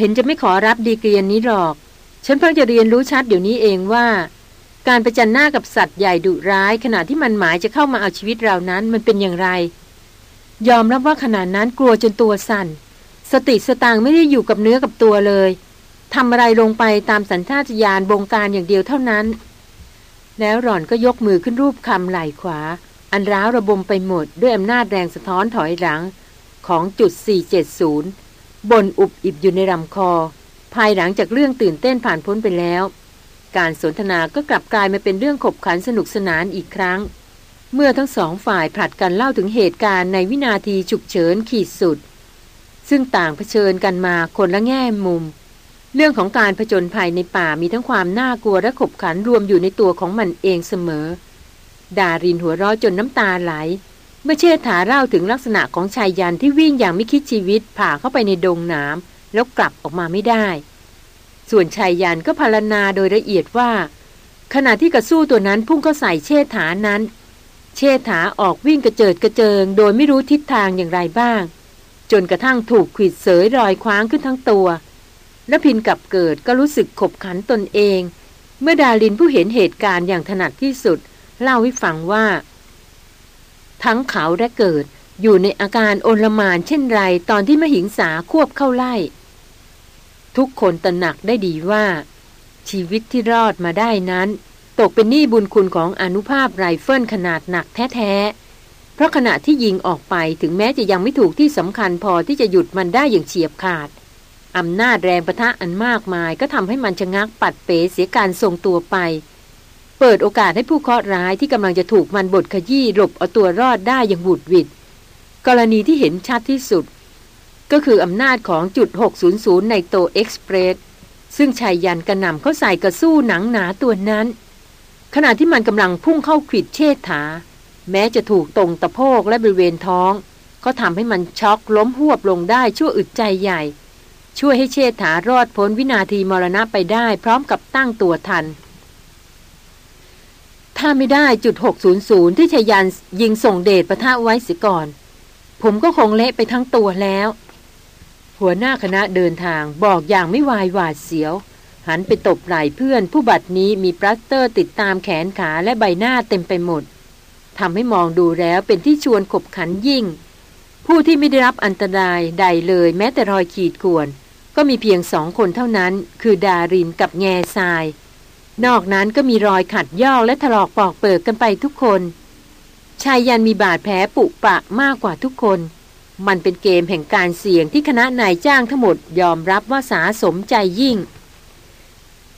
เห็นจะไม่ขอรับดีเกรียนนี้หรอก ฉันเพิ่งจะเรียนรู้ชัดเดี๋ยวนี้เองว่า การประจันหน้ากับสัตว์ใหญ่ดุร้าย ขณะที่มันหมายจะเข้ามาเอาชีวิตเรานั้นมันเป็นอย่างไร ยอมรับว่าขณะนั้นกลัวจนตัวสั่น สติสตางไม่ได้อยู่กับเนื้อกับตัวเลยทำอะไรลงไปตามสัญชาตญาณบงการอย่างเดียวเท่านั้น แล้วหล่อนก็ยกมือขึ้นรูปคำไหล่ขวา อันร้าวระบมไปหมดด้วยอำนาจแรงสะท้อนถอยหลังของจุด 470 บนอุบอิบอยู่ในลำคอ ภายหลังจากเรื่องตื่นเต้นผ่านพ้นไปแล้ว การสนทนาก็กลับกลายมาเป็นเรื่องขบขันสนุกสนานอีกครั้ง เมื่อทั้งสองฝ่ายผลัดกันเล่าถึงเหตุการณ์ในวินาทีฉุกเฉินขีดสุด ซึ่งต่างเผชิญกันมาคนละแง่มุม เรื่องของการผจญภัยในป่ามีทั้งความน่ากลัวและขบขันรวมอยู่ในตัวของมันเองเสมอ ดารินหัวร้อจนน้ำตาไหล เมื่อเชษฐาเล่าถึงลักษณะของชายยันที่วิ่งอย่างไม่คิดชีวิตผ่าเข้าไปในดงน้ำแล้วกลับออกมาไม่ได้ ส่วนชายยันก็พารณาโดยละเอียดว่า ขณะที่กระสู้ตัวนั้นพุ่งเข้าใส่เชษฐานั้น เชษฐาออกวิ่งกระเจิดกระเจิง โดยไม่รู้ทิศทางอย่างไรบ้าง จนกระทั่งถูกขีดเสยรอยคว้างขึ้นทั้งตัว และพินกับเกิดก็รู้สึกขบขันตนเอง เมื่อดารินผู้เห็นเหตุการณ์อย่างถนัดที่สุด เล่าให้ฟังว่า ทั้งเขาและเกิด อยู่ในอาการอลหม่านเช่นไรตอนที่มหิงสาควบเข้าไล่ ทุกคนตระหนักได้ดีว่า ชีวิตที่รอดมาได้นั้น ตกเป็นหนี้บุญคุณของอานุภาพไรเฟิลขนาดหนักแท้ๆ เพราะขณะที่ยิงออกไปถึงแม้จะยังไม่ถูกที่สำคัญพอที่จะหยุดมันได้อย่างเฉียบขาดอำนาจแรงประทะอันมากมายก็ทำให้มันชะงักปัดเป๋เสียการทรงตัวไป เปิดโอกาสให้ผู้เคราะห์ร้ายที่กำลังจะถูกมันบดขยี้หลบเอาตัวรอดได้อย่างบุดวิดกรณีที่เห็นชัดที่สุด ก็คืออำนาจของจุด 600 ในโตเอ็กซ์เพรสซึ่งชายยันกระหน่ำเข้าใส่กระสู้หนังหนาตัวนั้น ขณะที่มันกำลังพุ่งเข้าขิดเชษฐา แม้จะถูกตรงตะโพกและบริเวณท้อง ก็ทำให้มันช็อกล้มหวบลงได้ชั่วอึดใจใหญ่ ช่วยให้เชษฐารอดพ้นวินาทีมรณะไปได้ พร้อมกับตั้งตัวทัน ถ้าไม่ได้จุด 600 ที่ชยันยิงส่งเดชประทะไว้สียก่อน ผมก็คงเละไปทั้งตัวแล้ว หัวหน้าคณะเดินทางบอกอย่างไม่วายหวาดเสียว หันไปตบไหล่เพื่อนผู้บัดนี้มีปลัสเตอร์ติดตามแขนขาและใบหน้าเต็มไปหมดทำให้มองดูแล้วเป็นที่ชวนขบขันยิ่ง ผู้ที่ไม่ได้รับอันตรายใดเลยแม้แต่รอยขีดข่วน ก็มีเพียงสองคนเท่านั้น คือดารินกับแง่ทราย นอกนั้นก็มีรอยขัดย่อและถลอกปอกเปิดกันไปทุกคน ชายยันมีบาดแผลปุปะมากกว่าทุกคน มันเป็นเกมแห่งการเสี่ยงที่คณะนายจ้างทั้งหมดยอมรับว่าสาสมใจยิ่ง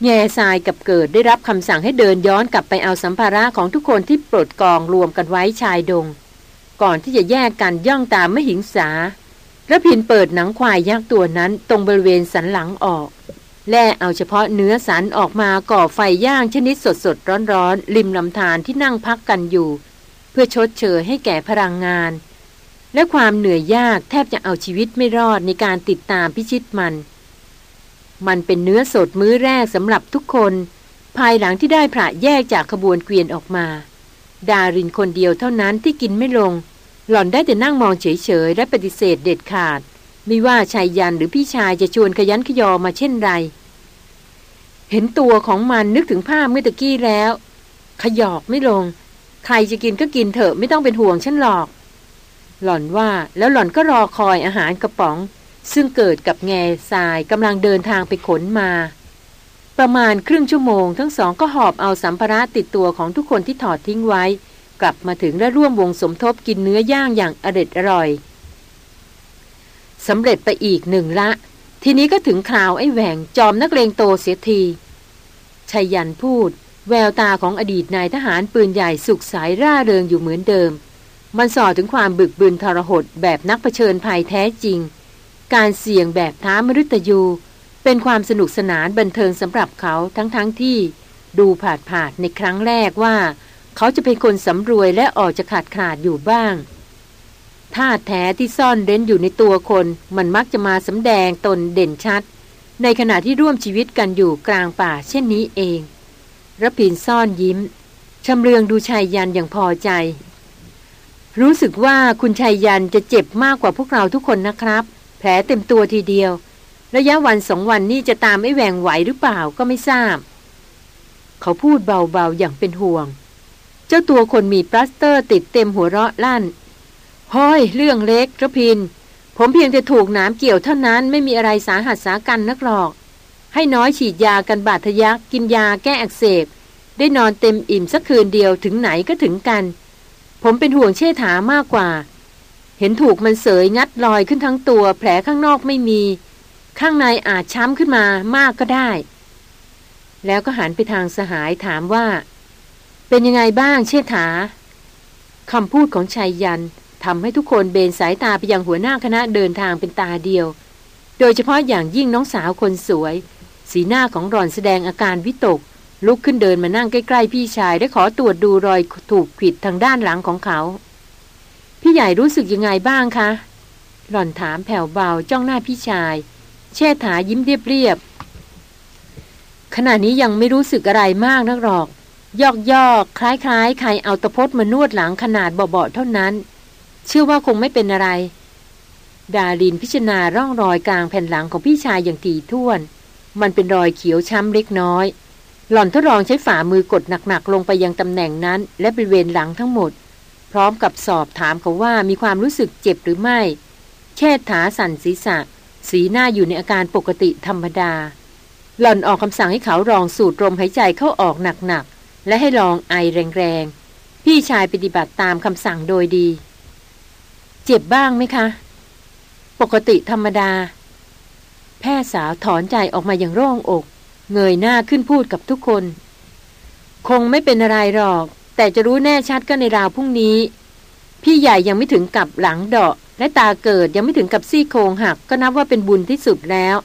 แง่ทรายกับเกิดได้รับคำสั่งให้เดินย้อนกลับไปเอาสัมภาระของทุกคนที่ปลดกองรวมกันไว้ชายดง ก่อนที่จะแยกกันย่องตามไม่หิงสาระพินเปิดหนังควายยักษ์ตัวนั้นตรงบริเวณสันหลังออก แล่เอาเฉพาะเนื้อสันออกมาก่อไฟย่างชนิดสดสดร้อนๆริมลำธารที่นั่งพักกันอยู่ เพื่อชดเชยให้แก่พลังงาน และความเหนื่อยยากแทบจะเอาชีวิตไม่รอดในการติดตามพิชิตมัน มันเป็นเนื้อสดมื้อแรกสำหรับทุกคน ภายหลังที่ได้พระแยกจากขบวนเกวียนออกมา ดารินคนเดียวเท่านั้นที่กินไม่ลง หล่อนได้แต่นั่งมองเฉยๆและปฏิเสธเด็ดขาด ไม่ว่าชายยันหรือพี่ชายจะชวนขยันขยอมาเช่นไร เห็นตัวของมันนึกถึงภาพเมื่อตะกี้แล้ว ขยอกไม่ลง ใครจะกินก็กินเถอะไม่ต้องเป็นห่วงฉันหรอก หล่อนว่าแล้วหล่อนก็รอคอยอาหารกระป๋อง ซึ่งเกิดกับแง่ทรายกำลังเดินทางไปขนมา ประมาณครึ่งชั่วโมง ทั้งสองก็หอบเอาสัมภาระติดตัวของทุกคนที่ถอดทิ้งไว้ กลับมาถึงและร่วมวงสมทบกินเนื้อย่างอย่างอร็ดอร่อย สำเร็จไปอีกหนึ่งละ ทีนี้ก็ถึงคราวไอ้แหวงจอมนักเลงโตเสียทีชัยยันพูด แววตาของอดีตนายทหารปืนใหญ่สุขสายร่าเริงอยู่เหมือนเดิม มันสอถึงความบึกบึนทรหดแบบนักเผชิญภัยแท้จริง การเสี่ยงแบบท้ามฤตยู เป็นความสนุกสนานบันเทิงสำหรับเขาทั้งๆทที่ดูผาดผาดในครั้งแรกว่า เขาจะเป็นคนสำรวยและออกจะขาดขาดอยู่บ้าง ท่าแท้ที่ซ่อนเร้นอยู่ในตัวคน มันมักจะมาสำแดงตนเด่นชัด ในขณะที่ร่วมชีวิตกันอยู่กลางป่าเช่นนี้เองรพินซ่อนยิ้มชำเลืองดูชายยันอย่างพอใจ รู้สึกว่าคุณชายยันจะเจ็บมากกว่าพวกเราทุกคนนะครับ แผลเต็มตัวทีเดียว ระยะวันสองวันนี้จะตามไอ้แหวงไหวหรือเปล่าก็ไม่ทราบ เขาพูดเบาๆอย่างเป็นห่วง เจ้าตัวคนมีปลาสเตอร์ติดเต็มหัวเราะลั่น ห้อยเรื่องเล็กระพิน ผมเพียงแต่ถูกน้ำเกี่ยวเท่านั้นไม่มีอะไรสาหัสสากันนักหรอก ให้น้อยฉีดยากันบาดทะยักกินยาแก้อักเสบ ได้นอนเต็มอิ่มสักคืนเดียวถึงไหนก็ถึงกัน ผมเป็นห่วงเชษฐามากกว่า เห็นถูกมันเสยงัดลอยขึ้นทั้งตัว แผลข้างนอกไม่มี ข้างในอาจช้ำขึ้นมามากก็ได้ แล้วก็หันไปทางสหายถามว่า เป็นยังไงบ้างเชษฐาคำพูดของชายยัน ทำให้ทุกคนเบนสายตาไปยังหัวหน้าคณะเดินทางเป็นตาเดียว โดยเฉพาะอย่างยิ่งน้องสาวคนสวย สีหน้าของรอนแสดงอาการวิตก ลุกขึ้นเดินมานั่งใกล้ๆพี่ชายและขอตรวจดูรอยถูกขีดทางด้านหลังของเขา พี่ใหญ่รู้สึกยังไงบ้างคะ หล่อนถามแผ่วเบาจ้องหน้าพี่ชาย แช่ถายิ้มเรียบๆขณะนี้ยังไม่รู้สึกอะไรมากนักหรอกยอกยอกคล้ายๆ ใครเอาตะพดมานวดหลังขนาดเบาๆเท่านั้น เชื่อว่าคงไม่เป็นอะไร ดาลินพิจารณาร่องรอยกลางแผ่นหลังของพี่ชายอย่างถี่ถ้วน มันเป็นรอยเขียวช้ำเล็กน้อย หล่อนทดลองใช้ฝ่ามือกดหนักๆลงไปยังตำแหน่งนั้น และบริเวณหลังทั้งหมด พร้อมกับสอบถามเขาว่ามีความรู้สึกเจ็บหรือไม่ แค่ถาสั่นศีรษะ สีหน้าอยู่ในอาการปกติธรรมดา หล่อนออกคำสั่งให้เขาลองสูดลมหายใจเข้าออกหนักๆและให้ลองไอแรงๆ พี่ชายปฏิบัติตามคำสั่งโดยดี เจ็บบ้างไหมคะ ปกติธรรมดา แพทย์สาวถอนใจออกมาอย่างโล่งอก เงยหน้าขึ้นพูดกับทุกคน คงไม่เป็นอะไรหรอก แต่จะรู้แน่ชัดก็ในราวพรุ่งนี้ พี่ใหญ่ยังไม่ถึงกับหลังเดาะ และตาเกิดยังไม่ถึงกับซี่โครงหักก็นับว่าเป็นบุญที่สุดแล้ว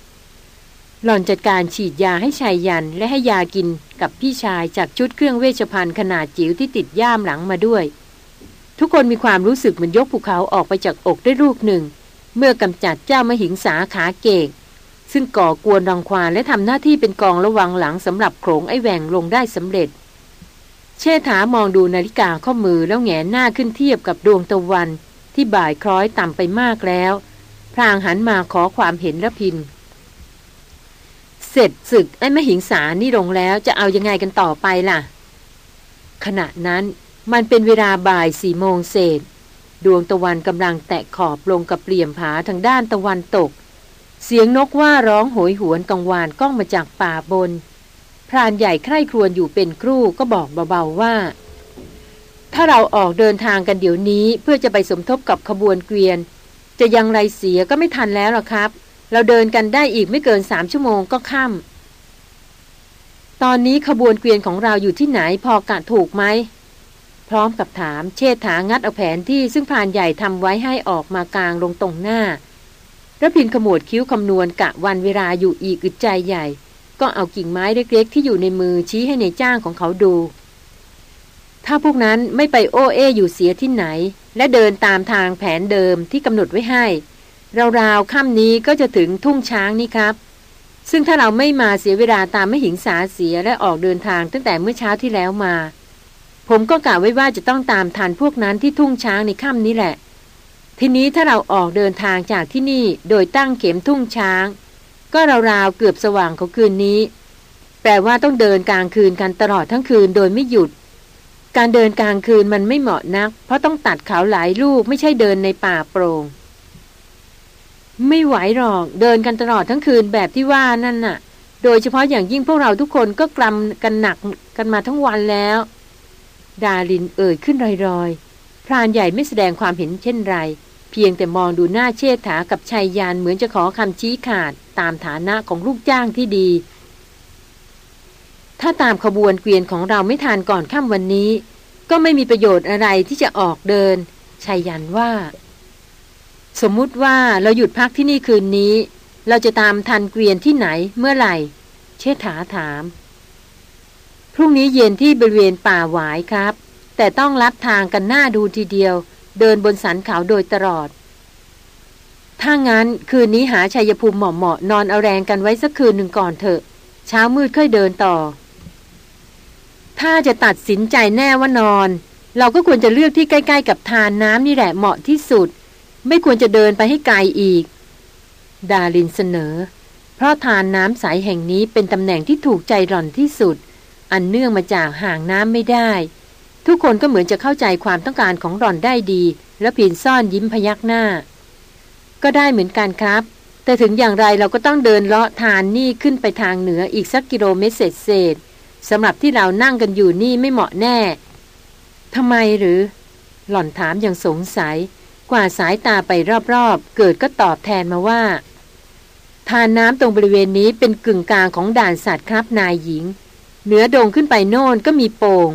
หล่อนจัดการฉีดยาให้ชายยันและให้ยากินกับพี่ชายจากชุดเครื่องเวชภัณฑ์ขนาดจิ๋วที่ติดย่ามหลังมาด้วย ทุกคนมีความรู้สึกเหมือนยกภูเขาออกไปจากอกได้ลูกหนึ่ง เมื่อกำจัดเจ้ามหิงสาขาเกกซึ่งก่อกวนรังควานและทำหน้าที่เป็นกองระวังหลังสำหรับโขงไอแหวงลงได้สำเร็จ เชษฐามองดูนาฬิกาข้อมือแล้วแงหน้าขึ้นเทียบกับดวงตะวัน ที่บ่ายคล้อยต่ำไปมากแล้ว พรางหันมาขอความเห็นระพิน เสร็จศึกไอ้มหิงสานี่ลงแล้วจะเอายังไงกันต่อไปล่ะ ขณะนั้น มันเป็นเวลาบ่ายสี่โมงเศษ ดวงตะวันกำลังแตะขอบลงกับเปลี่ยมผาทางด้านตะวันตก เสียงนกว่าร้องโหยหวนกังวานก้องมาจากป่าบน พรานใหญ่ใคร่ครวญอยู่เป็นครู่ก็บอกเบาๆว่า ถ้าเราออกเดินทางกันเดี๋ยวนี้เพื่อจะไปสมทบกับขบวนเกวียน จะยังไรเสียก็ไม่ทันแล้วหรอกครับ เราเดินกันได้อีกไม่เกินสามชั่วโมงก็ค่ำตอนนี้ขบวนเกวียนของเราอยู่ที่ไหนพอกะถูกไหม พร้อมกับถามเชษฐางัดเอาแผนที่ซึ่งพานใหญ่ทำไว้ให้ออกมากลางลงตรงหน้าระพินขมวดคิ้วคำนวณกะวันเวลาอยู่อีกอึดใจใหญ่ ก็เอากิ่งไม้เล็กๆ ที่อยู่ในมือชี้ให้ในจ้างของเขาดู ถ้าพวกนั้นไม่ไปโอเออยู่เสียที่ไหน และเดินตามทางแผนเดิมที่กำหนดไว้ให้ ราวๆค่ำนี้ก็จะถึงทุ่งช้างนี่ครับ ซึ่งถ้าเราไม่มาเสียเวลาตามไม่หิงสาเสียและออกเดินทางตั้งแต่เมื่อเช้าที่แล้วมา ผมก็กะไว้ว่าจะต้องตามทันพวกนั้นที่ทุ่งช้างในค่ำนี้แหละ ทีนี้ถ้าเราออกเดินทางจากที่นี่โดยตั้งเข็มทุ่งช้าง ก็ราวๆเกือบสว่างของคืนนี้ แปลว่าต้องเดินกลางคืนกันตลอดทั้งคืนโดยไม่หยุด การเดินกลางคืนมันไม่เหมาะนัก เพราะต้องตัดเขาหลายลูกไม่ใช่เดินในป่าโปรง่งไม่ไหวหรอกเดินกันตลอดทั้งคืนแบบที่ว่านั่นน่ะ โดยเฉพาะอย่างยิ่งพวกเราทุกคนก็กลำกันหนักกันมาทั้งวันแล้ว ดาลินเอ่ยขึ้นรอยๆ พรานใหญ่ไม่แสดงความเห็นเช่นไร เพียงแต่มองดูหน้าเชษฐากับชายยานเหมือนจะขอคำชี้ขาดตามฐานะของลูกจ้างที่ดี ถ้าตามขบวนเกวียนของเราไม่ทานก่อนค่ำวันนี้ ก็ไม่มีประโยชน์อะไรที่จะออกเดินชายยันว่า สมมุติว่าเราหยุดพักที่นี่คืนนี้ เราจะตามทันเกวียนที่ไหนเมื่อไหร่ เชษฐาถาม พรุ่งนี้เย็นที่บริเวณป่าหวายครับ แต่ต้องลัดทางกันหน้าดูทีเดียว เดินบนสันเขาโดยตลอด ถ้างั้นคืนนี้หาชัยภูมิเหมาะๆนอนเอาแรงกันไว้สักคืนหนึ่งก่อนเถอะ เช้ามืดค่อยเดินต่อ ถ้าจะตัดสินใจแน่ว่านอน เราก็ควรจะเลือกที่ใกล้ ๆ กับทานน้ำนี่แหละเหมาะที่สุด ไม่ควรจะเดินไปให้ไกลอีก ดาลินเสนอ เพราะทานน้ำใสแห่งนี้เป็นตำแหน่งที่ถูกใจหล่อนที่สุด อันเนื่องมาจากห่างน้ำไม่ได้ ทุกคนก็เหมือนจะเข้าใจความต้องการของหล่อนได้ดี และผินซ่อนยิ้มพยักหน้า ก็ได้เหมือนกันครับ แต่ถึงอย่างไรเราก็ต้องเดินเลาะทานนี่ขึ้นไปทางเหนืออีกสักกิโลเมตรเศษสำหรับที่เรานั่งกันอยู่นี่ไม่เหมาะแน่ทำไมหรือ หล่อนถามอย่างสงสัย กว่าสายตาไปรอบๆ เกิดก็ตอบแทนมาว่าทานน้ำตรงบริเวณนี้เป็นกึ่งกลางของด่านสัตว์ครับนายหญิง เหนือดงขึ้นไปโน่นก็มีโปง่ง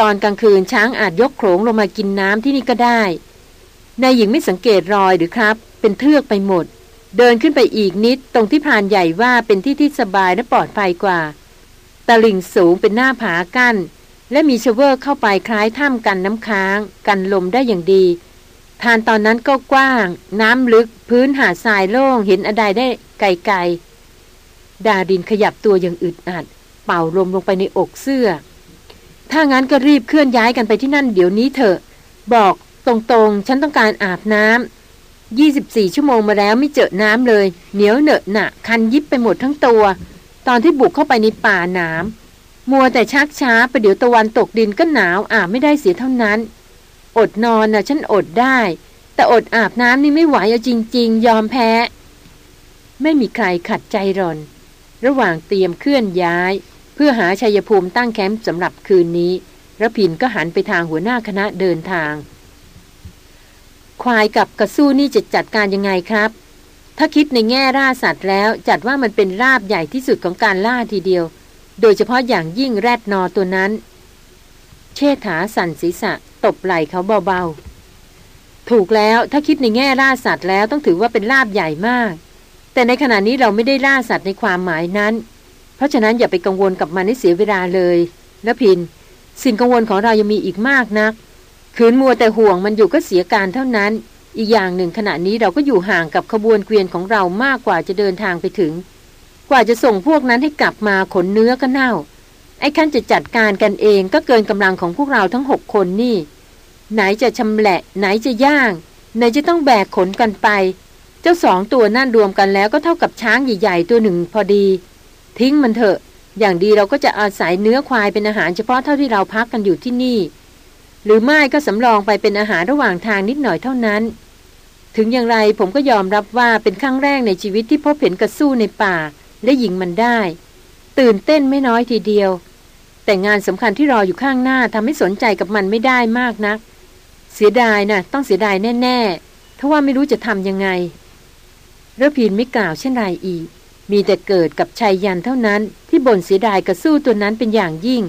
ตอนกลางคืนช้างอาจยกโขลงลงมากินน้ำที่นี่ก็ได้ นายหญิงไม่สังเกตรอยหรือครับ เป็นเทือกไปหมด เดินขึ้นไปอีกนิดตรงที่พานใหญ่ว่าเป็นที่ที่สบายและปลอดภัยกว่าตะลิ่งสูงเป็นหน้าผากั้น และมีเชเวอร์เข้าไปคล้ายถ้ำกันน้ำค้าง กันลมได้อย่างดี ทานตอนนั้นก็กว้าง น้ำลึกพื้นหาดทรายโล่งเห็นอะไรได้ไกลๆดาดินขยับตัวอย่างอึดอัด เป่าลมลงไปในอกเสื้อ ถ้างั้นก็รีบเคลื่อนย้ายกันไปที่นั่นเดี๋ยวนี้เถอะ บอกตรงๆ ฉันต้องการอาบน้ำ24 ชั่วโมงมาแล้วไม่เจอน้ำเลย เหนียวเหนอะหนะคันยิบไปหมดทั้งตัว ตอนที่บุกเข้าไปในป่านามมัวแต่ชักช้าประเดี๋ยวตะวันตกดินก็หนาวอาบไม่ได้เสียเท่านั้น อดนอนนะ่ะฉันอดได้ แต่อดอาบน้ำนี่ไม่ไหวเอาจริง ๆ ยอมแพ้ ไม่มีใครขัดใจรอน ระหว่างเตรียมเคลื่อนย้าย เพื่อหาชัยภูมิตั้งแคมป์สำหรับคืนนี้ระพินก็หันไปทางหัวหน้าคณะเดินทาง ควายกับกระสู้นี่จะจัดการยังไงครับ ถ้าคิดในแง่ล่าสัตว์แล้วจัดว่ามันเป็นราบใหญ่ที่สุดของการล่าทีเดียว โดยเฉพาะอย่างยิ่งแรดนอตัวนั้น เชษฐาสั่นศีรษะ ตบไหล่เขาเบาๆ ถูกแล้วถ้าคิดในแง่ล่าสัตว์แล้วต้องถือว่าเป็นลาบใหญ่มาก แต่ในขณะนี้เราไม่ได้ล่าสัตว์ในความหมายนั้น ราะฉะนั้นอย่าไปกังวลกับมันให้เสียเวลาเลยแล้วพิน สิ่งกังวลของเรายังมีอีกมากนัก ขืนมัวแต่ห่วงมันอยู่ก็เสียการเท่านั้น อีกอย่างหนึ่งขณะนี้เราก็อยู่ห่างกับขบวนเกวียนของเรามากกว่าจะเดินทางไปถึง กว่าจะส่งพวกนั้นให้กลับมาขนเนื้อก็เน่า ไอ้ขั้นจะจัดการกันเองก็เกินกำลังของพวกเราทั้งหกคนนี่ ไหนจะชำแหละ ไหนจะย่าง ไหนจะต้องแบกขนกันไป เจ้าสองตัวนั่นรวมกันแล้วก็เท่ากับช้างใหญ่ๆตัวหนึ่งพอดี ทิ้งมันเถอะ อย่างดีเราก็จะอาศัยเนื้อควายเป็นอาหารเฉพาะเท่าที่เราพักกันอยู่ที่นี่ หรือไม่ก็สำรองไปเป็นอาหารระหว่างทางนิดหน่อยเท่านั้น ถึงอย่างไรผมก็ยอมรับว่าเป็นครั้งแรกในชีวิตที่พบเห็นกระสู้ในป่า และยิงมันได้ ตื่นเต้นไม่น้อยทีเดียว แต่งานสำคัญที่รออยู่ข้างหน้าทำให้สนใจกับมันไม่ได้มากนัก เสียดายนะต้องเสียดายแน่ๆถ้าว่าไม่รู้จะทำยังไงระพินไม่กล่าวเช่นไรอีก มีแต่เกิดกับชายยันเท่านั้นที่บ่นเสียดายกระสู้ตัวนั้นเป็นอย่างยิ่ง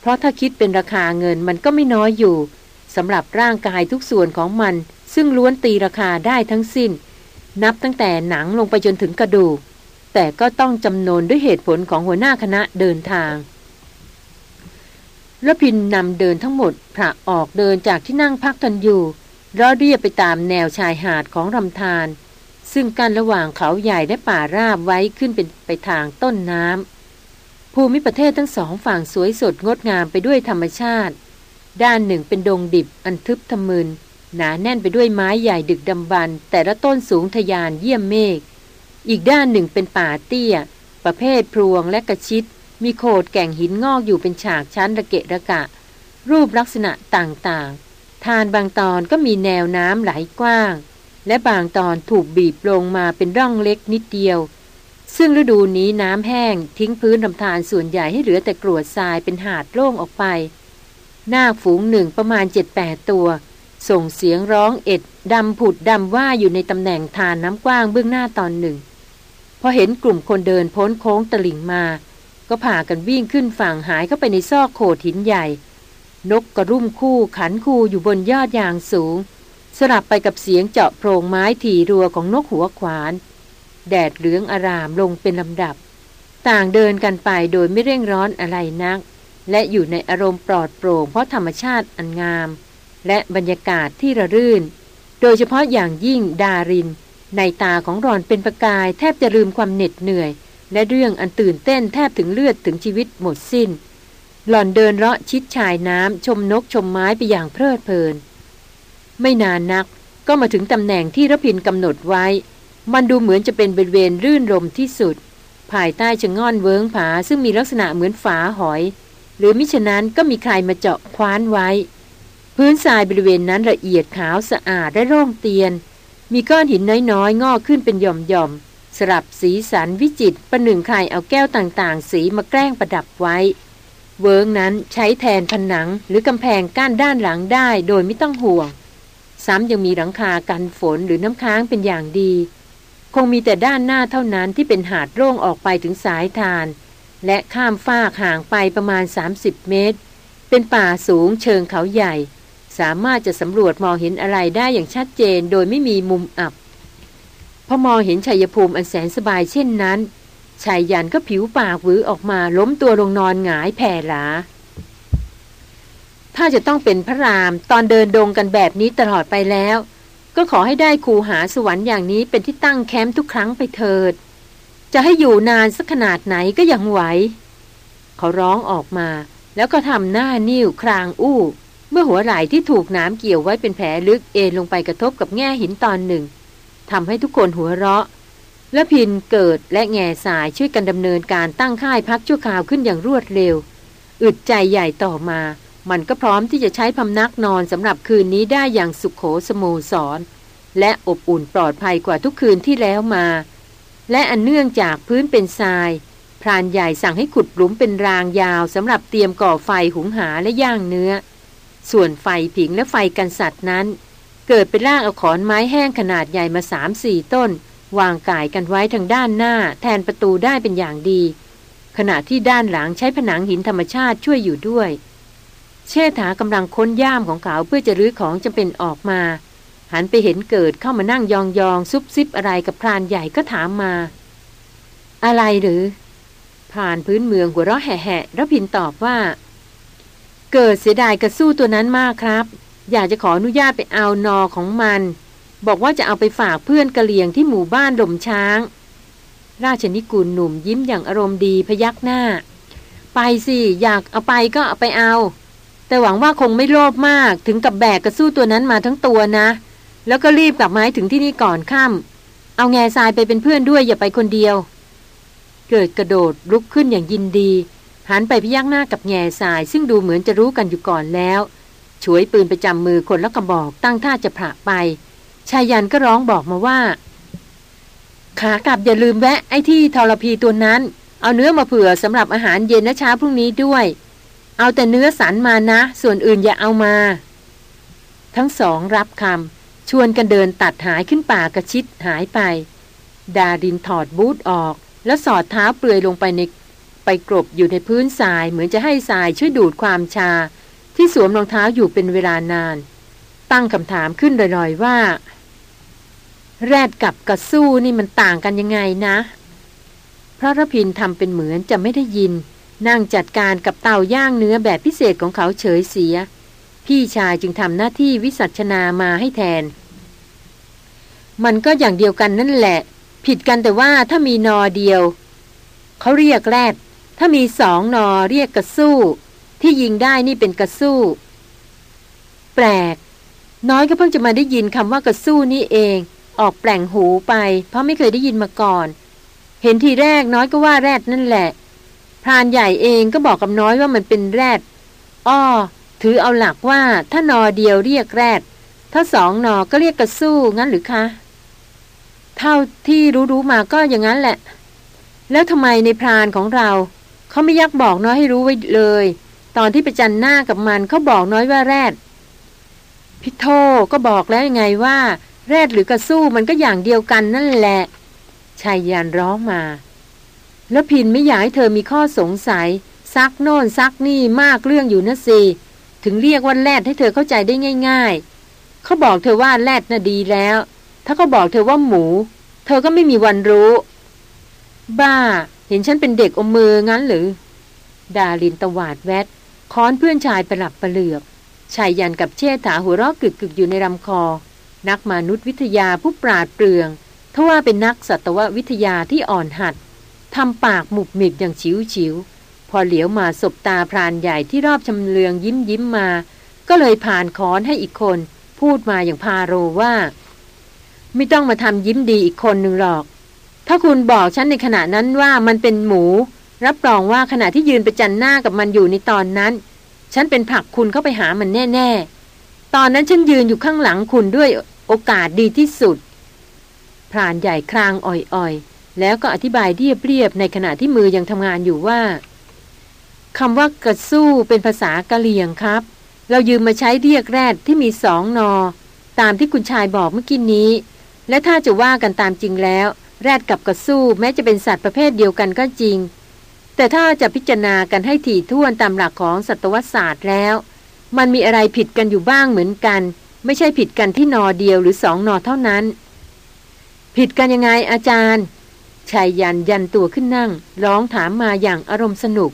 เพราะถ้าคิดเป็นราคาเงินมันก็ไม่น้อยอยู่สำหรับร่างกายทุกส่วนของมัน ซึ่งล้วนตีราคาได้ทั้งสิ้น นับตั้งแต่หนังลงไปจนถึงกระดูก แต่ก็ต้องจำนวนด้วยเหตุผลของหัวหน้าคณะเดินทางรพินนำเดินทั้งหมดพระออกเดินจากที่นั่งพักกันอยู่รอเรียบไปตามแนวชายหาดของลำธาร ซึ่งกั้นระหว่างเขาใหญ่และป่าราบไว้ขึ้นเป็นไปทางต้นน้ำภูมิประเทศทั้งสองฝั่งสวยสดงดงามไปด้วยธรรมชาติ ด้านหนึ่งเป็นดงดิบอันทึบทะมึนหนาแน่นไปด้วยไม้ใหญ่ดึกดำบรรแต่ละต้นสูงทยานเยี่ยมเมฆอีกด้านหนึ่งเป็นป่าเตี้ย ประเภทพรวงและกระชิด มีโขดแก่งหินงอกอยู่เป็นฉากชั้นระเกะระกะ รูปลักษณะต่างๆ ทานบางตอนก็มีแนวน้ำไหลกว้าง และบางตอนถูกบีบลงมาเป็นร่องเล็กนิดเดียว ซึ่งฤดูนี้น้ำแห้งทิ้งพื้นลำธารส่วนใหญ่ให้เหลือแต่กรวดทรายเป็นหาดโล่งออกไป หน้าฝูงหนึ่งประมาณเจ็ดแปดตัว ส่งเสียงร้องเอ็ดดำผุดดำว่าอยู่ในตำแหน่งทานน้ำกว้างเบื้องหน้าตอนหนึ่ง พอเห็นกลุ่มคนเดินพ้นโค้งตลิ่งมา ก็พากันวิ่งขึ้นฝั่งหายเข้าไปในซอกโขดหินใหญ่ นกกระรุ่มคู่ขันคู่อยู่บนยอดยางสูง สลับไปกับเสียงเจาะโพรงไม้ถี่รัวของนกหัวขวาน แดดเหลืองอารามลงเป็นลำดับ ต่างเดินกันไปโดยไม่เร่งร้อนอะไรนัก และอยู่ในอารมณ์ปลอดโปร่งเพราะธรรมชาติอันงาม และบรรยากาศที่ระรื่น โดยเฉพาะอย่างยิ่งดาริน ในตาของรอนเป็นประกายแทบจะลืมความเหน็ดเหนื่อย และเรื่องอันตื่นเต้นแทบถึงเลือดถึงชีวิตหมดสิ้น หล่อนเดินเลาะชิดชายน้ำชมนกชมไม้ไปอย่างเพลิดเพลิน ไม่นานนักก็มาถึงตำแหน่งที่รพินกำหนดไว้ มันดูเหมือนจะเป็นบริเวณรื่นรมที่สุด ภายใต้ชะง่อนเวิงผาซึ่งมีลักษณะเหมือนฝาหอย หรือมิฉะนั้นก็มีใครมาเจาะคว้านไว้ พื้นทรายบริเวณนั้นละเอียดขาวสะอาดและโล่งเตียน มีก้อนหินน้อยๆ งอกขึ้นเป็นหย่อมๆ สลับสีสันวิจิตรประหนึ่งใครเอาแก้วต่างๆ สีมาแกล้งประดับไว้ เวิงนั้นใช้แทนผนังหรือกำแพงกั้นด้านหลังได้โดยไม่ต้องห่วง ซ้ำยังมีหลังคากันฝนหรือน้ำค้างเป็นอย่างดี คงมีแต่ด้านหน้าเท่านั้นที่เป็นหาดโล่งออกไปถึงสายทาน และข้ามฟากห่างไปประมาณ 30 เมตร เป็นป่าสูงเชิงเขาใหญ่ สามารถจะสำรวจมองเห็นอะไรได้อย่างชัดเจนโดยไม่มีมุมอับ พอมองเห็นชัยภูมิอันแสนสบายเช่นนั้นชายยันก็ผิวปากวือออกมาล้มตัวลงนอนหงายแผ่หลา ถ้าจะต้องเป็นพระรามตอนเดินดงกันแบบนี้ตลอดไปแล้ว ก็ขอให้ได้คูหาสวรรค์อย่างนี้เป็นที่ตั้งแคมป์ทุกครั้งไปเถิด จะให้อยู่นานสักขนาดไหนก็ยังไหว เขาร้องออกมา แล้วก็ทำหน้านิ้วครางอู้ เมื่อหัวไหล่ที่ถูกน้ำเกี่ยวไว้เป็นแผลลึกเอ็นลงไปกระทบกับแง่หินตอนหนึ่งทำให้ทุกคนหัวเราะและพินเกิดและแง่สายช่วยกันดำเนินการตั้งค่ายพักชั่วคราวขึ้นอย่างรวดเร็ว อึดใจใหญ่ต่อมา มันก็พร้อมที่จะใช้พำนักนอนสำหรับคืนนี้ได้อย่างสุขโขสโมสร และอบอุ่นปลอดภัยกว่าทุกคืนที่แล้วมา และอันเนื่องจากพื้นเป็นทรายพรานใหญ่สั่งให้ขุดหลุมเป็นรางยาวสำหรับเตรียมก่อไฟหุงหาและย่างเนื้อ ส่วนไฟผิงและไฟกันสัตว์นั้น เกิดเป็นร่างเอาขอนไม้แห้งขนาดใหญ่มาสามสี่ต้น วางกายกันไว้ทางด้านหน้า แทนประตูได้เป็นอย่างดี ขณะที่ด้านหลังใช้ผนังหินธรรมชาติช่วยอยู่ด้วย เชษฐากำลังค้นย่ามของเขาเพื่อจะรื้อของจำเป็นออกมา หันไปเห็นเกิดเข้ามานั่งยองยองซุบซิบอะไรกับพรานใหญ่ก็ถามมา อะไรหรือ ผ่านพื้นเมืองหัวเราะแห่ๆแล้วพินตอบว่า เกิดเสียดายกระสู้ตัวนั้นมากครับ อยากจะขออนุญาตไปเอานอของมัน บอกว่าจะเอาไปฝากเพื่อนกะเหลี่ยงที่หมู่บ้านดมช้าง ราชนิกุลหนุ่มยิ้มอย่างอารมณ์ดีพยักหน้า ไปสิอยากเอาไปก็เอาไปเอา แต่หวังว่าคงไม่โลภมากถึงกับแบกกระสู้ตัวนั้นมาทั้งตัวนะ แล้วก็รีบกลับมาถึงที่นี่ก่อนค่ำเอาแง่ทรายไปเป็นเพื่อนด้วยอย่าไปคนเดียว เกิดกระโดดลุกขึ้นอย่างยินดีหันไปพยักหน้ากับแง่ทราย ซึ่งดูเหมือนจะรู้กันอยู่ก่อนแล้วช่วยปืนประจำมือคนละกระบอกตั้งท่าจะผละไปชายยันก็ร้องบอกมาว่า ขากลับอย่าลืมแวะไอ้ที่ทรพีตัวนั้น เอาเนื้อมาเผื่อสำหรับอาหารเย็นและเช้าพรุ่งนี้ด้วย เอาแต่เนื้อสันมานะ ส่วนอื่นอย่าเอามา ทั้งสองรับคำชวนกันเดินตัดหายขึ้นป่ากระชิดหายไป ดาดินถอดบูทออก แล้วสอดเท้าเปลือยลงไปในไปกรบอยู่ในพื้นทรายเหมือนจะให้ทรายช่วยดูดความชา ที่สวมรองเท้าอยู่เป็นเวลานาน ตั้งคำถามขึ้นลอยๆว่า แรดกับกระสู้นี่มันต่างกันยังไงนะ พระรพินทำเป็นเหมือนจะไม่ได้ยิน นั่งจัดการกับเตาย่างเนื้อแบบพิเศษของเขาเฉยเสีย พี่ชายจึงทำหน้าที่วิสัชนามาให้แทน มันก็อย่างเดียวกันนั่นแหละ ผิดกันแต่ว่าถ้ามีนอเดียว เขาเรียกแรดถ้ามีสองนอเรียกกระสู้ ที่ยิงได้นี่เป็นกระสู้ แปลก น้อยก็เพิ่งจะมาได้ยินคำว่ากระสู้นี่เอง ออกแปลงหูไป เพราะไม่เคยได้ยินมาก่อน เห็นทีแรกน้อยก็ว่าแรดนั่นแหละ พรานใหญ่เองก็บอกกับน้อยว่ามันเป็นแรด อ้อ ถือเอาหลักว่าถ้านอเดียวเรียกแรด ถ้าสองนอก็เรียกกระสู้งั้นหรือคะ เท่าที่รู้ๆมาก็อย่างนั้นแหละ แล้วทำไมนายพรานของเราเขาไม่ยักบอกน้อยให้รู้ไว้เลย ตอนที่ไปประจันหน้ากับมันเขาบอกน้อยว่าแรดพิโธ่ก็บอกแล้วยังไงว่า แรดหรือกระซู่มันก็อย่างเดียวกันนั่นแหละไชยยันต์ร้องมา รพินทร์ไม่อยากให้เธอมีข้อสงสัย ซักโน่นซักนี่มากเรื่องอยู่นะสิถึงเรียกว่าแรดให้เธอเข้าใจได้ง่าย ๆ เขาบอกเธอว่าแรดน่ะดีแล้ว ถ้าเขาบอกเธอว่าหมู เธอก็ไม่มีวันรู้ บ้า เห็นฉันเป็นเด็กอมมืองั้นหรือ ดาลินตวาดแวดค้อนเพื่อนชายประหลับประเหลือกชายยันกับเชษฐาหัวเราะกึกๆอยู่ในลำคอ นักมนุษยวิทยาผู้ปราดเปรื่องทว่าเป็นนักสัตววิทยาที่อ่อนหัด ทำปากหมุบหมิบอย่างฉิวฉิว พอเหลียวมาสบตาพรานใหญ่ที่รอบชำเลืองยิ้มยิ้มมา ก็เลยผ่านค้อนให้อีกคน พูดมาอย่างพาโรว่า ไม่ต้องมาทำยิ้มดีอีกคนหนึ่งหรอก ถ้าคุณบอกฉันในขณะนั้นว่ามันเป็นหมู รับรองว่าขณะที่ยืนประจันหน้ากับมันอยู่ในตอนนั้น ฉันเป็นผักคุณเข้าไปหามันแน่ ๆ ตอนนั้นฉันยืนอยู่ข้างหลังคุณด้วยโอกาสดีที่สุดพรานใหญ่ครางอ่อยๆ แล้วก็อธิบายเรียบๆในขณะที่มือยังทำงานอยู่ว่าคำว่ากระสู้เป็นภาษากะเหลี่ยงครับ เรายืมมาใช้เรียกแรดที่มีสองนอ ตามที่คุณชายบอกเมื่อกี้นี้ และถ้าจะว่ากันตามจริงแล้ว แรดกับกระสู้แม้จะเป็นสัตว์ประเภทเดียวกันก็จริง แต่ถ้าจะพิจารณากันให้ถี่ถ้วนตามหลักของสัตวศาสตร์แล้ว มันมีอะไรผิดกันอยู่บ้างเหมือนกัน ไม่ใช่ผิดกันที่นอเดียวหรือสองนอเท่านั้น ผิดกันยังไงอาจารย์ ชายยันยันตัวขึ้นนั่ง ร้องถามมาอย่างอารมณ์สนุก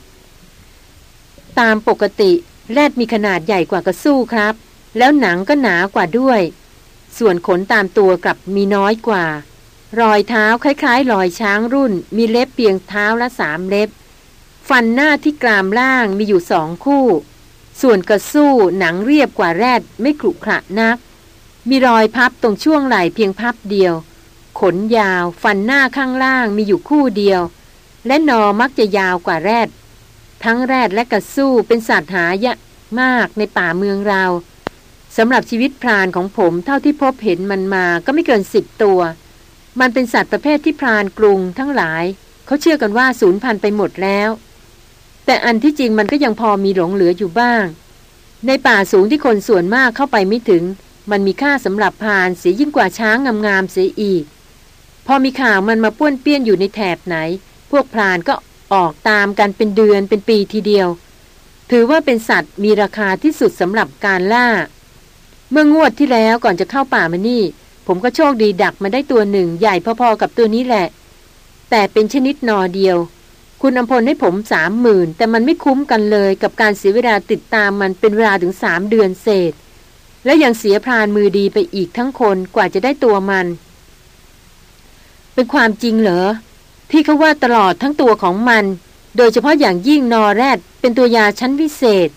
ตามปกติ แรดมีขนาดใหญ่กว่ากระสู้ครับ แล้วหนังก็หนากว่าด้วย ส่วนขนตามตัวกลับมีน้อยกว่า รอยเท้าคล้ายๆ รอยช้างรุ่น มีเล็บเพียงเท้าละสามเล็บ ฟันหน้าที่กรามล่างมีอยู่สองคู่ ส่วนกระสู้หนังเรียบกว่าแรดไม่ขรุขระนัก มีรอยพับตรงช่วงไหล่เพียงพับเดียว ขนยาว ฟันหน้าข้างล่างมีอยู่คู่เดียว และนอมักจะยาวกว่าแรด ทั้งแรดและกระสู้เป็นสัตว์หายะมากในป่าเมืองเราสำหรับชีวิตพรานของผมเท่าที่พบเห็นมันมาก็ไม่เกินสิบตัว มันเป็นสัตว์ประเภทที่พรานกรุงทั้งหลาย เขาเชื่อกันว่าสูญพันธุ์ไปหมดแล้ว แต่อันที่จริงมันก็ยังพอมีหลงเหลืออยู่บ้าง ในป่าสูงที่คนส่วนมากเข้าไปไม่ถึง มันมีค่าสำหรับพรานเสียยิ่งกว่าช้างงามๆเสียอีก พอมีข่าวมันมาป้วนเปี้ยนอยู่ในแถบไหน พวกพรานก็ออกตามกันเป็นเดือนเป็นปีทีเดียว ถือว่าเป็นสัตว์มีราคาที่สุดสำหรับการล่า เมื่องวดที่แล้วก่อนจะเข้าป่ามานี่ ผมก็โชคดีดักมาได้ตัวหนึ่งใหญ่พอๆกับตัวนี้แหละ แต่เป็นชนิดนอเดียว คุณอำพลให้ผมสามหมื่นแต่มันไม่คุ้มกันเลยกับการเสียเวลาติดตามมันเป็นเวลาถึงสามเดือนเศษ และยังเสียพรานมือดีไปอีกทั้งคนกว่าจะได้ตัวมัน เป็นความจริงเหรอ ที่เขาว่าตลอดทั้งตัวของมัน โดยเฉพาะอย่างยิ่งนอแรด เป็นตัวยาชั้นพิเศษ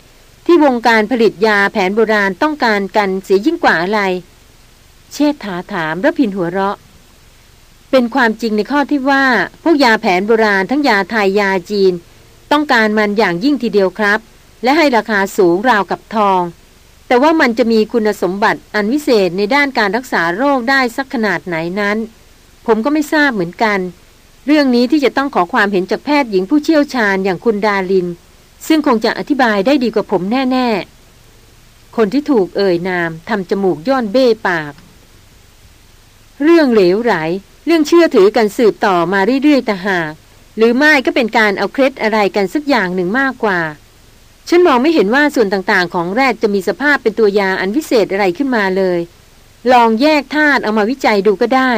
ที่วงการผลิตยาแผนโบราณต้องการกันเสียยิ่งกว่าอะไร เชษฐาถามระพินหัวเราะ เป็นความจริงในข้อที่ว่า พวกยาแผนโบราณทั้งยาไทยยาจีน ต้องการมันอย่างยิ่งทีเดียวครับ และให้ราคาสูงราวกับทอง แต่ว่ามันจะมีคุณสมบัติอันวิเศษในด้านการรักษาโรคได้สักขนาดไหนนั้น ผมก็ไม่ทราบเหมือนกัน เรื่องนี้ที่จะต้องขอความเห็นจากแพทย์หญิงผู้เชี่ยวชาญอย่างคุณดาลิน ซึ่งคงจะอธิบายได้ดีกว่าผมแน่ๆ คนที่ถูกเอ่ยนามทำจมูกย่อนเบ้ปาก เรื่องเหลวไหล เรื่องเชื่อถือกันสืบต่อมาเรื่อยๆแต่หาก หรือไม่ก็เป็นการเอาเคล็ดอะไรกันสักอย่างหนึ่งมากกว่าฉันมองไม่เห็นว่าส่วนต่างๆ ของแรดจะมีสภาพเป็นตัวยาอันวิเศษอะไรขึ้นมาเลย ลองแยกธาตุเอามาวิจัยดูก็ได้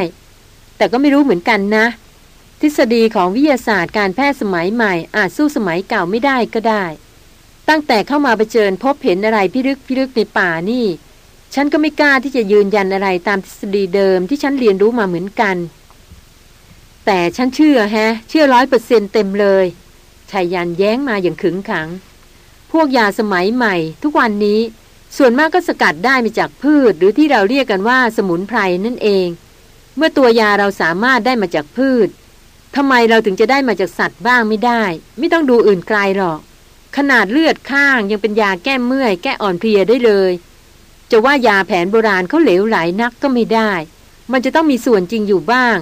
แต่ก็ไม่รู้เหมือนกันนะ ทฤษฎีของวิทยาศาสตร์การแพทย์สมัยใหม่อาจสู้สมัยเก่าไม่ได้ก็ได้ ตั้งแต่เข้ามาเผชิญพบเห็นอะไรพิรึกพิรึกในป่านี่ ฉันก็ไม่กล้าที่จะยืนยันอะไรตามทฤษฎีเดิมที่ฉันเรียนรู้มาเหมือนกัน แต่ฉันเชื่อแฮะ เชื่อร้อยเปอร์เซ็นเต็มเลยชายยันแย้งมาอย่างขึงขัง พวกยาสมัยใหม่ ทุกวันนี้ส่วนมากก็สกัดได้มาจากพืช หรือที่เราเรียกกันว่าสมุนไพรนั่นเอง เมื่อตัวยาเราสามารถได้มาจากพืชทำไมเราถึงจะได้มาจากสัตว์บ้างไม่ได้ ไม่ต้องดูอื่นไกลหรอก ขนาดเลือดข้างยังเป็นยาแก้เมื่อย แก้อ่อนเพลียได้เลย จะว่ายาแผนโบราณเขาเหลวไหลนักก็ไม่ได้ มันจะต้องมีส่วนจริงอยู่บ้าง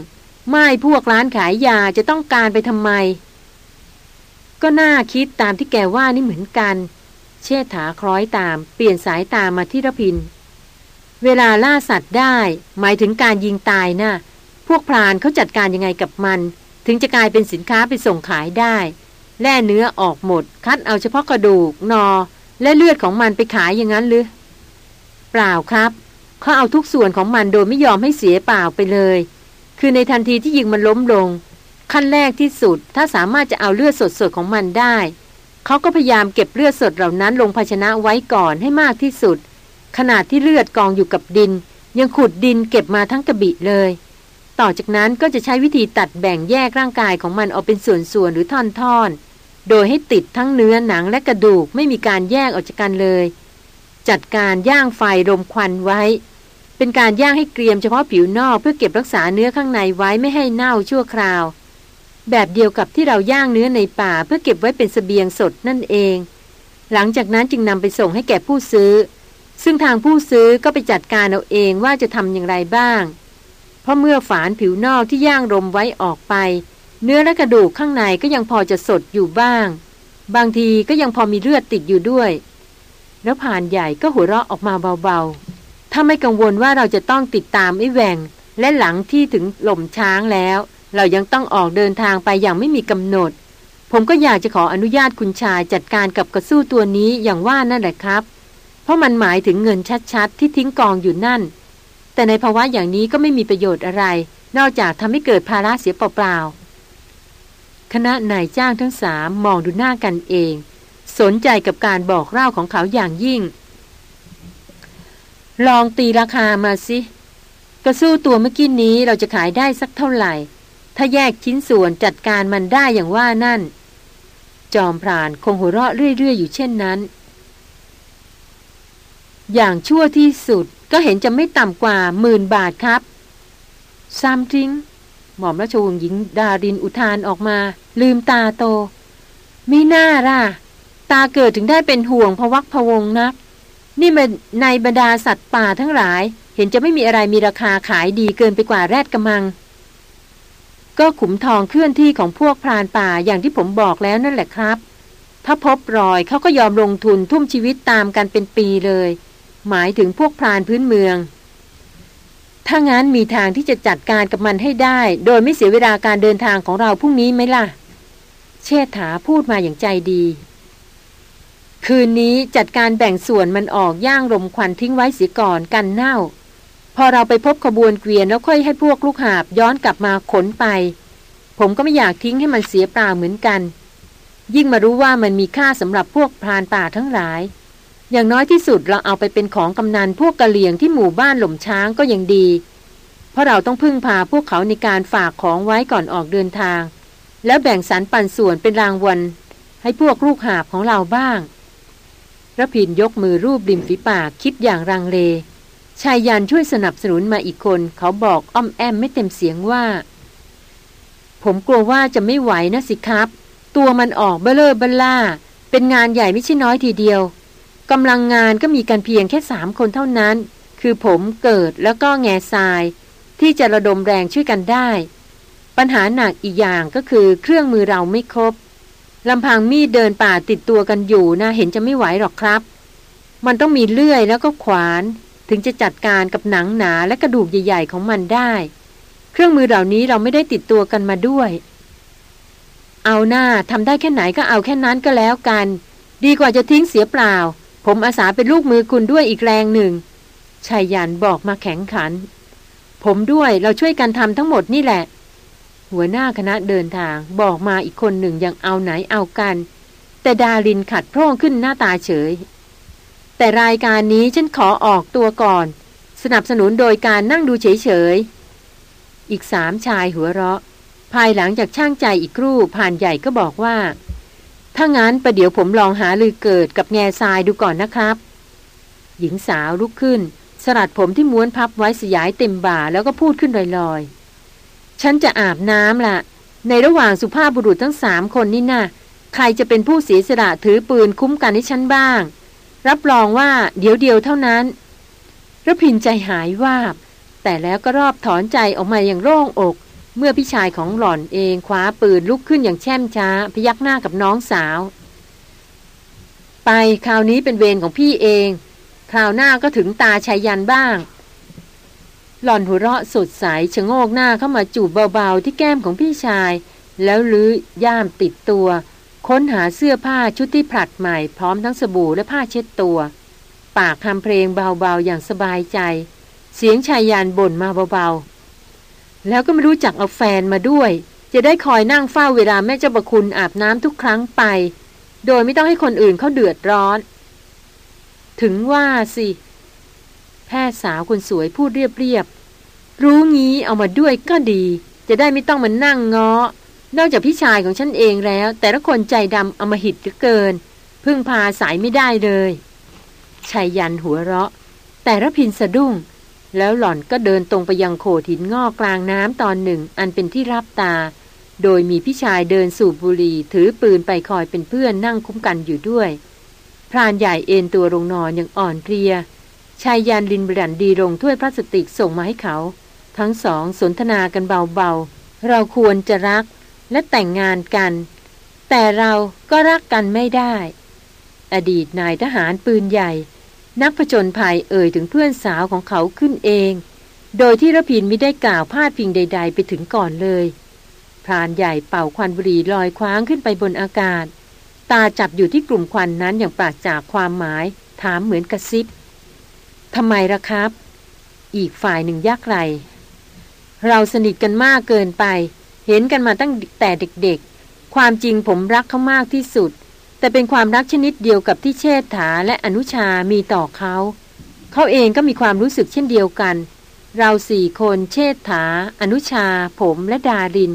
ไม่พวกร้านขายยาจะต้องการไปทำไม ก็น่าคิดตามที่แกว่านี่เหมือนกัน เชษฐาคล้อยตาม เปลี่ยนสายตามาที่ระพิน เวลาล่าสัตว์ได้ หมายถึงการยิงตายนะ่ะ พวกพรานเขาจัดการยังไงกับมัน ถึงจะกลายเป็นสินค้าไปส่งขายได้ แล่เนื้อออกหมด คัดเอาเฉพาะกระดูกนอ และเลือดของมันไปขายอย่างนั้นหรือเปล่าครับเขาเอาทุกส่วนของมันโดยไม่ยอมให้เสียเปล่าไปเลย คือในทันทีที่ยิงมันล้มลง ขั้นแรกที่สุดถ้าสามารถจะเอาเลือดสดๆของมันได้เขาก็พยายามเก็บเลือดสดเหล่านั้นลงภาชนะไว้ก่อนให้มากที่สุด ขนาดที่เลือดกองอยู่กับดิน ยังขุดดินเก็บมาทั้งกระบี่เลย ต่อจากนั้นก็จะใช้วิธีตัดแบ่งแยกร่างกายของมันออกเป็นส่วนๆหรือท่อนๆ โดยให้ติดทั้งเนื้อหนังและกระดูกไม่มีการแยกออกจากกันเลย จัดการย่างไฟรมควันไว้ เป็นการย่างให้เกรียมเฉพาะผิวนอกเพื่อเก็บรักษาเนื้อข้างในไว้ไม่ให้เน่าชั่วคราว แบบเดียวกับที่เราย่างเนื้อในป่าเพื่อเก็บไว้เป็นสเสบียงสดนั่นเอง หลังจากนั้นจึงนำไปส่งให้แก่ผู้ซื้อ ซึ่งทางผู้ซื้อก็ไปจัดการเอาเองว่าจะทำอย่างไรบ้าง เพราะเมื่อฝานผิวนอกที่ย่างรมไว้ออกไป เนื้อและกระดูกข้างในก็ยังพอจะสดอยู่บ้าง บางทีก็ยังพอมีเลือดติดอยู่ด้วย แล้วผ่านใหญ่ก็หัวเราะออกมาเบาๆ ถ้าไม่กังวลว่าเราจะต้องติดตามไอ้แหวงและหลังที่ถึงหล่มช้างแล้ว เรายังต้องออกเดินทางไปอย่างไม่มีกำหนด ผมก็อยากจะขออนุญาตคุณชายจัดการกับกระสู้ตัวนี้อย่างว่านั่นแหละครับ เพราะมันหมายถึงเงินชัดๆ ที่ทิ้งกองอยู่นั่น แต่ในภาวะอย่างนี้ก็ไม่มีประโยชน์อะไร นอกจากทำให้เกิดภาระเสียเปล่าๆ คณะนายจ้างทั้งสามมองดูหน้ากันเอง สนใจกับการบอกเล่าของเขาอย่างยิ่ง ลองตีราคามาสิกระสู้ตัวเมื่อกี้นี้เราจะขายได้สักเท่าไหร่ ถ้าแยกชิ้นส่วนจัดการมันได้อย่างว่านั่น จอมพรานคงหัวเราะเรื่อยๆอยู่เช่นนั้น อย่างชั่วที่สุดก็เห็นจะไม่ต่ำกว่าหมื่นบาทครับซัมทิงหม่อมราชวงศ์หญิงดารินอุทานออกมา ลืมตาโต มีหน้าล่ะ ตาเกิดถึงได้เป็นห่วงพวักพวงนัก นี่มันในบรรดาสัตว์ป่าทั้งหลาย เห็นจะไม่มีอะไรมีราคาขายดีเกินไปกว่าแรดกระมัง ก็ขุมทองเคลื่อนที่ของพวกพรานป่าอย่างที่ผมบอกแล้วนั่นแหละครับ ถ้าพบรอยเขาก็ยอมลงทุนทุ่มชีวิตตามกันเป็นปีเลย หมายถึงพวกพรานพื้นเมือง ถ้างั้นมีทางที่จะจัดการกับมันให้ได้ โดยไม่เสียเวลาการเดินทางของเราพรุ่งนี้ไหมล่ะ เชษฐาพูดมาอย่างใจดี คืนนี้จัดการแบ่งส่วนมันออกย่างรมควันทิ้งไว้เสียก่อนกันเน่า พอเราไปพบขบวนเกวียนแล้วค่อยให้พวกลูกหาบย้อนกลับมาขนไป ผมก็ไม่อยากทิ้งให้มันเสียเปล่าเหมือนกัน ยิ่งมารู้ว่ามันมีค่าสำหรับพวกพรานป่าทั้งหลาย อย่างน้อยที่สุดเราเอาไปเป็นของกำนันพวกกะเหลี่ยงที่หมู่บ้านหล่มช้างก็ยังดี เพราะเราต้องพึ่งพาพวกเขาในการฝากของไว้ก่อนออกเดินทาง แล้วแบ่งสรรปันส่วนเป็นรางวัลให้พวกลูกหาบของเราบ้างระพินยกมือรูปริมฝีปากคิดอย่างรังเล ชายยันช่วยสนับสนุนมาอีกคน เขาบอกอ้อมแอมไม่เต็มเสียงว่า ผมกลัวว่าจะไม่ไหวนะสิครับ ตัวมันออกเบลเลอร์เบลล่า เป็นงานใหญ่ไม่ใช่น้อยทีเดียว กำลังงานก็มีกันเพียงแค่สามคนเท่านั้น คือผมเกิดแล้วก็แง่ทราย ที่จะระดมแรงช่วยกันได้ ปัญหาหนักอีกอย่างก็คือเครื่องมือเราไม่ครบลำพังมีดเดินป่าติดตัวกันอยู่นะเห็นจะไม่ไหวหรอกครับ มันต้องมีเลื่อยแล้วก็ขวาน ถึงจะจัดการกับหนังหนาและกระดูกใหญ่ ๆ ของมันได้ เครื่องมือเหล่านี้เราไม่ได้ติดตัวกันมาด้วย เอาหน้าทำได้แค่ไหนก็เอาแค่นั้นก็แล้วกัน ดีกว่าจะทิ้งเสียเปล่า ผมอาสาเป็นลูกมือคุณด้วยอีกแรงหนึ่งชายยันบอกมาแข็งขัน ผมด้วยเราช่วยกันทำทั้งหมดนี่แหละ หัวหน้าคณะเดินทางบอกมาอีกคนหนึ่งยังเอาไหนเอากัน แต่ดาลินขัดพร่องขึ้นหน้าตาเฉย แต่รายการนี้ฉันขอออกตัวก่อน สนับสนุนโดยการนั่งดูเฉยๆอีกสามชายหัวเราะ ภายหลังจากช่างใจอีกครู่ผ่านใหญ่ก็บอกว่า ถ้างั้นประเดี๋ยวผมลองหาลือเกิดกับแง่ทรายดูก่อนนะครับ หญิงสาวลุกขึ้น สลัดผมที่ม้วนพับไว้สยายเต็มบ่าแล้วก็พูดขึ้นลอยๆ ฉันจะอาบน้ำละ่ะในระหว่างสุภาพบุรุษทั้งสามคนนี่นะ่ะใครจะเป็นผู้เสียสละถือปืนคุ้มกันให้ฉันบ้าง รับรองว่าเดี๋ยวเดียวเท่านั้นระพินใจหายวาบ แต่แล้วก็รอบถอนใจออกมาอย่างโล่งอก เมื่อพี่ชายของหล่อนเองคว้าปืนลุกขึ้นอย่างแช่มช้า พยักหน้ากับน้องสาว ไปคราวนี้เป็นเวรของพี่เอง คราวหน้าก็ถึงตาชายยันบ้าง หล่อนหัวเราะสดใสชะโงกหน้าเข้ามาจูบเบาๆที่แก้มของพี่ชาย แล้วลื้อย่ามติดตัว ค้นหาเสื้อผ้าชุดที่ผลัดใหม่พร้อมทั้งสบู่และผ้าเช็ดตัว ปากทำเพลงเบาๆอย่างสบายใจ เสียงชายยานบ่นมาเบาๆ แล้วก็ไม่รู้จักเอาแฟนมาด้วย จะได้คอยนั่งเฝ้าเวลาแม่เจ้าประคุณอาบน้ำทุกครั้งไป โดยไม่ต้องให้คนอื่นเขาเดือดร้อน ถึงว่าสิ แพทย์สาวคนสวยพูดเรียบๆ รู้งี้เอามาด้วยก็ดี จะได้ไม่ต้องมานั่งง้อนอกจากพี่ชายของฉันเองแล้ว แต่ละคนใจดำเอามาหิดเหลือเกิน พึ่งพาสายไม่ได้เลยชายยันหัวเราะ แต่ระพินสะดุ้ง แล้วหล่อนก็เดินตรงไปยังโขดหินงอกกลางน้ำตอนหนึ่ง อันเป็นที่รับตา โดยมีพี่ชายเดินสูบบุหรี่ถือปืนไปคอยเป็นเพื่อนนั่งคุ้มกันอยู่ด้วย พรานใหญ่เอนตัวลงนอนอย่างอ่อนเพลีย ชายยานลินบรันดีลงถ้วยพลาสติกส่งมาให้เขา ทั้งสองสนทนากันเบาๆ เราควรจะรักและแต่งงานกัน แต่เราก็รักกันไม่ได้ อดีตนายทหารปืนใหญ่ นักผจญภัยเอ่ยถึงเพื่อนสาวของเขาขึ้นเอง โดยที่ระพินไม่ได้กล่าวพาดพิงใด ๆ ไปถึงก่อนเลยพรานใหญ่เป่าควันบุหรี่ลอยคว้างขึ้นไปบนอากาศ ตาจับอยู่ที่กลุ่มควันนั้นอย่างปราศจากความหมาย ถามเหมือนกระซิบทำไมล่ะครับ อีกฝ่ายหนึ่งยักไรเราสนิทกันมากเกินไป เห็นกันมาตั้งแต่เด็กๆ ความจริงผมรักเขามากที่สุด แต่เป็นความรักชนิดเดียวกับที่เชษฐาและอนุชามีต่อเขา เขาเองก็มีความรู้สึกเช่นเดียวกัน เราสี่คนเชษฐา อนุชา ผมและดาริน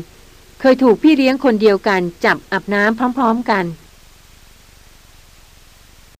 เคยถูกพี่เลี้ยงคนเดียวกันจับอาบน้ำพร้อม ๆ กัน